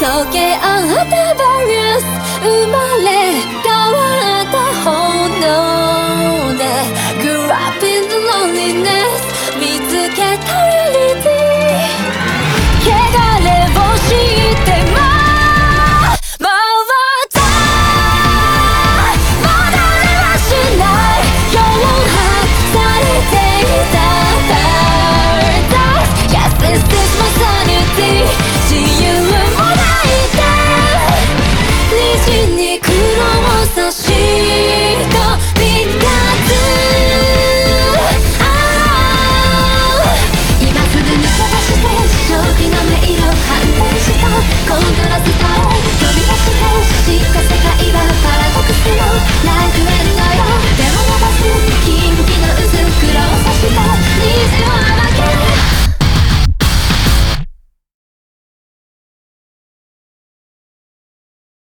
溶け合ったバイアス生まれた